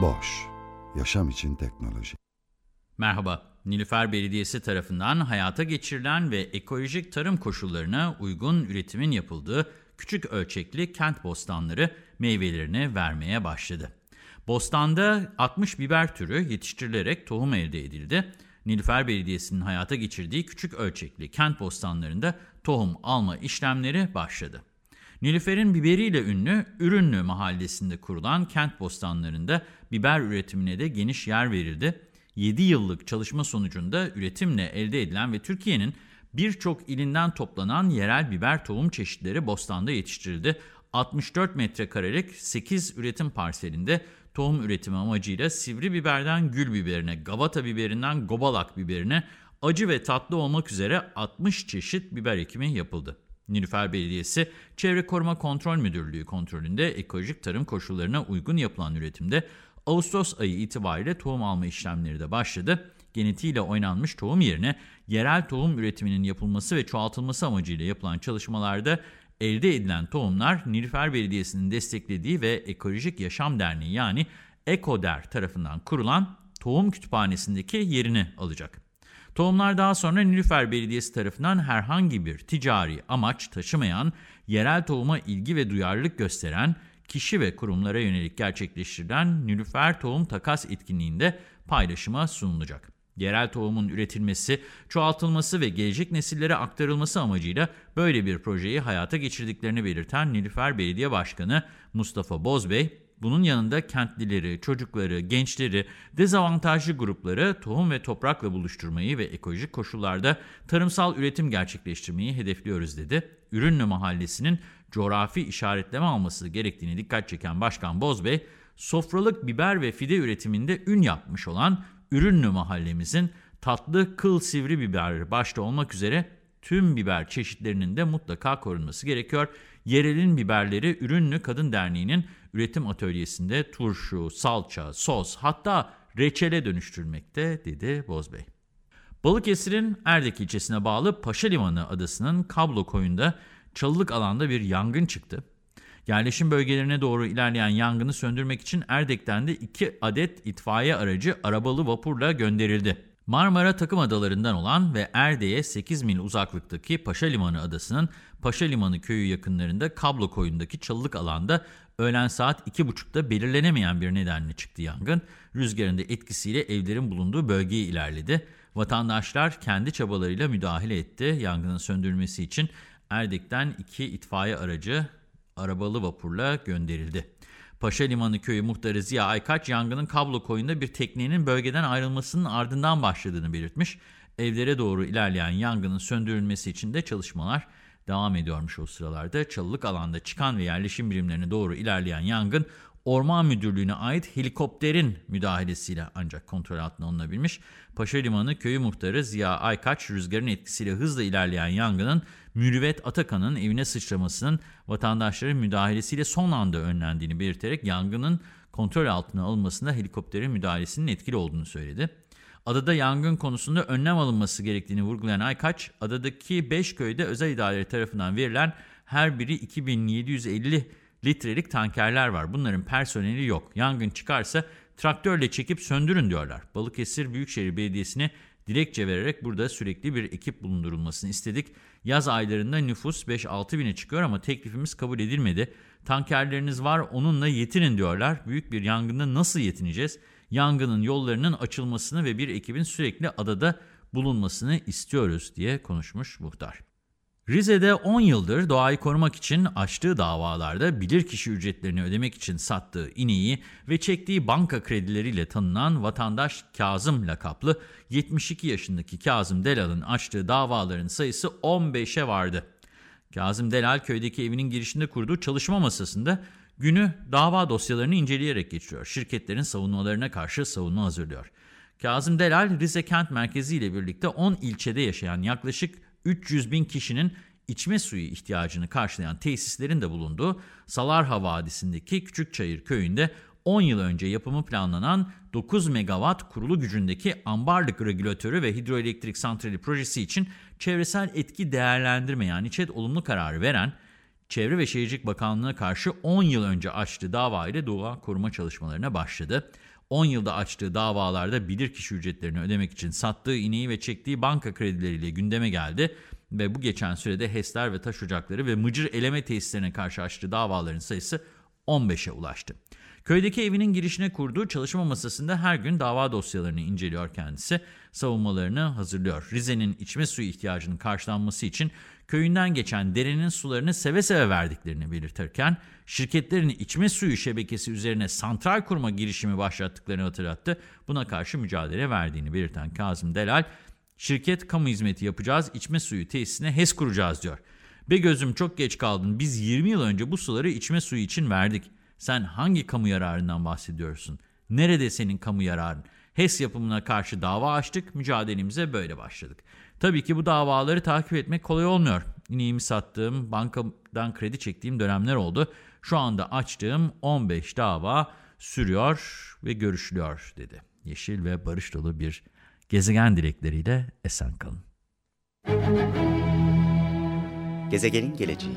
Boş, yaşam için teknoloji. Merhaba, Nilüfer Belediyesi tarafından hayata geçirilen ve ekolojik tarım koşullarına uygun üretimin yapıldığı küçük ölçekli kent bostanları meyvelerini vermeye başladı. Bostanda 60 biber türü yetiştirilerek tohum elde edildi. Nilüfer Belediyesi'nin hayata geçirdiği küçük ölçekli kent bostanlarında tohum alma işlemleri başladı. Nilüfer'in biberiyle ünlü Ürünlü mahallesinde kurulan kent bostanlarında biber üretimine de geniş yer verildi. 7 yıllık çalışma sonucunda üretimle elde edilen ve Türkiye'nin birçok ilinden toplanan yerel biber tohum çeşitleri bostanda yetiştirildi. 64 metrekarelik 8 üretim parselinde tohum üretimi amacıyla sivri biberden gül biberine, gavata biberinden gobalak biberine, acı ve tatlı olmak üzere 60 çeşit biber ekimi yapıldı. Nilüfer Belediyesi Çevre Koruma Kontrol Müdürlüğü kontrolünde ekolojik tarım koşullarına uygun yapılan üretimde Ağustos ayı itibariyle tohum alma işlemleri de başladı. Genetiğiyle oynanmış tohum yerine yerel tohum üretiminin yapılması ve çoğaltılması amacıyla yapılan çalışmalarda elde edilen tohumlar Nilüfer Belediyesi'nin desteklediği ve Ekolojik Yaşam Derneği yani EKODER tarafından kurulan tohum kütüphanesindeki yerini alacak. Tohumlar daha sonra Nilüfer Belediyesi tarafından herhangi bir ticari amaç taşımayan, yerel tohuma ilgi ve duyarlılık gösteren kişi ve kurumlara yönelik gerçekleştirilen Nilüfer Tohum Takas etkinliğinde paylaşıma sunulacak. Yerel tohumun üretilmesi, çoğaltılması ve gelecek nesillere aktarılması amacıyla böyle bir projeyi hayata geçirdiklerini belirten Nilüfer Belediye Başkanı Mustafa Bozbey, bunun yanında kentlileri, çocukları, gençleri, dezavantajlı grupları tohum ve toprakla buluşturmayı ve ekolojik koşullarda tarımsal üretim gerçekleştirmeyi hedefliyoruz dedi. Ürünlü Mahallesi'nin coğrafi işaretleme alması gerektiğini dikkat çeken Başkan Bozbey, sofralık biber ve fide üretiminde ün yapmış olan Ürünlü mahallemizin tatlı kıl sivri biber başta olmak üzere tüm biber çeşitlerinin de mutlaka korunması gerekiyor. Yerelin biberleri Ürünlü Kadın Derneği'nin üretim atölyesinde turşu, salça, sos hatta reçele dönüştürülmekte dedi Bozbey. Balıkesir'in Erdek ilçesine bağlı Paşa Limanı adasının Kablo koyunda çalılık alanda bir yangın çıktı. Yerleşim bölgelerine doğru ilerleyen yangını söndürmek için Erdek'ten de 2 adet itfaiye aracı arabalı vapurla gönderildi. Marmara takım adalarından olan ve Erdek'e 8 mil uzaklıktaki Paşa Limanı adasının Paşa Limanı köyü yakınlarında Kablo koyundaki çalılık alanda öğlen saat 2.30'da belirlenemeyen bir nedenle çıktı yangın. Rüzgarın da etkisiyle evlerin bulunduğu bölgeye ilerledi. Vatandaşlar kendi çabalarıyla müdahale etti. Yangının söndürülmesi için Erdek'ten 2 itfaiye aracı arabalı vapurla gönderildi. Paşa Limanı Köyü muhtarı Ziya Aykaç yangının kablo koyunda bir teknenin bölgeden ayrılmasının ardından başladığını belirtmiş. Evlere doğru ilerleyen yangının söndürülmesi için de çalışmalar devam ediyormuş o sıralarda. Çalılık alanda çıkan ve yerleşim birimlerine doğru ilerleyen yangın Orman Müdürlüğü'ne ait helikopterin müdahalesiyle ancak kontrol altına alınabilmiş. Paşa Limanı Köyü Muhtarı Ziya Aykaç rüzgarın etkisiyle hızla ilerleyen yangının Mürüvvet Atakan'ın evine sıçramasının vatandaşların müdahalesiyle son anda önlendiğini belirterek yangının kontrol altına alınmasında helikopterin müdahalesinin etkili olduğunu söyledi. Adada yangın konusunda önlem alınması gerektiğini vurgulayan Aykaç, adadaki 5 köyde özel idareleri tarafından verilen her biri 2750 litrelik tankerler var. Bunların personeli yok. Yangın çıkarsa traktörle çekip söndürün diyorlar. Balıkesir Büyükşehir Belediyesi'ne dilekçe vererek burada sürekli bir ekip bulundurulmasını istedik. Yaz aylarında nüfus 5-6 bine çıkıyor ama teklifimiz kabul edilmedi. Tankerleriniz var onunla yetinin diyorlar. Büyük bir yangında nasıl yetineceğiz? Yangının yollarının açılmasını ve bir ekibin sürekli adada bulunmasını istiyoruz diye konuşmuş muhtar. Rize'de 10 yıldır doğayı korumak için açtığı davalarda bilirkişi ücretlerini ödemek için sattığı ineği ve çektiği banka kredileriyle tanınan vatandaş Kazım lakaplı 72 yaşındaki Kazım Delal'ın açtığı davaların sayısı 15'e vardı. Kazım Delal köydeki evinin girişinde kurduğu çalışma masasında günü dava dosyalarını inceleyerek geçiriyor. Şirketlerin savunmalarına karşı savunma hazırlıyor. Kazım Delal, Rize Kent Merkezi ile birlikte 10 ilçede yaşayan yaklaşık 300 bin kişinin içme suyu ihtiyacını karşılayan tesislerin de bulunduğu Salarha Vadisi'ndeki Küçükçayır köyünde 10 yıl önce yapımı planlanan 9 megawatt kurulu gücündeki ambarlık regülatörü ve hidroelektrik santrali projesi için çevresel etki değerlendirme yani ÇED olumlu kararı veren Çevre ve Şehircilik Bakanlığı'na karşı 10 yıl önce açtığı dava ile doğa koruma çalışmalarına başladı. 10 yılda açtığı davalarda bilirkişi ücretlerini ödemek için sattığı ineği ve çektiği banka kredileriyle gündeme geldi ve bu geçen sürede HES'ler ve taş ocakları ve mıcır eleme tesislerine karşı açtığı davaların sayısı 15'e ulaştı. Köydeki evinin girişine kurduğu çalışma masasında her gün dava dosyalarını inceliyor kendisi, savunmalarını hazırlıyor. Rize'nin içme suyu ihtiyacının karşılanması için köyünden geçen derenin sularını seve seve verdiklerini belirtirken, şirketlerin içme suyu şebekesi üzerine santral kurma girişimi başlattıklarını hatırlattı. Buna karşı mücadele verdiğini belirten Kazım Delal, şirket kamu hizmeti yapacağız, içme suyu tesisine HES kuracağız diyor. Be gözüm çok geç kaldın, biz 20 yıl önce bu suları içme suyu için verdik. Sen hangi kamu yararından bahsediyorsun? Nerede senin kamu yararın? HES yapımına karşı dava açtık, mücadelemize böyle başladık. Tabii ki bu davaları takip etmek kolay olmuyor. İneğimi sattığım, bankadan kredi çektiğim dönemler oldu. Şu anda açtığım 15 dava sürüyor ve görüşülüyor dedi. Yeşil ve barış dolu bir gezegen dilekleriyle esen kalın. Gezegenin geleceği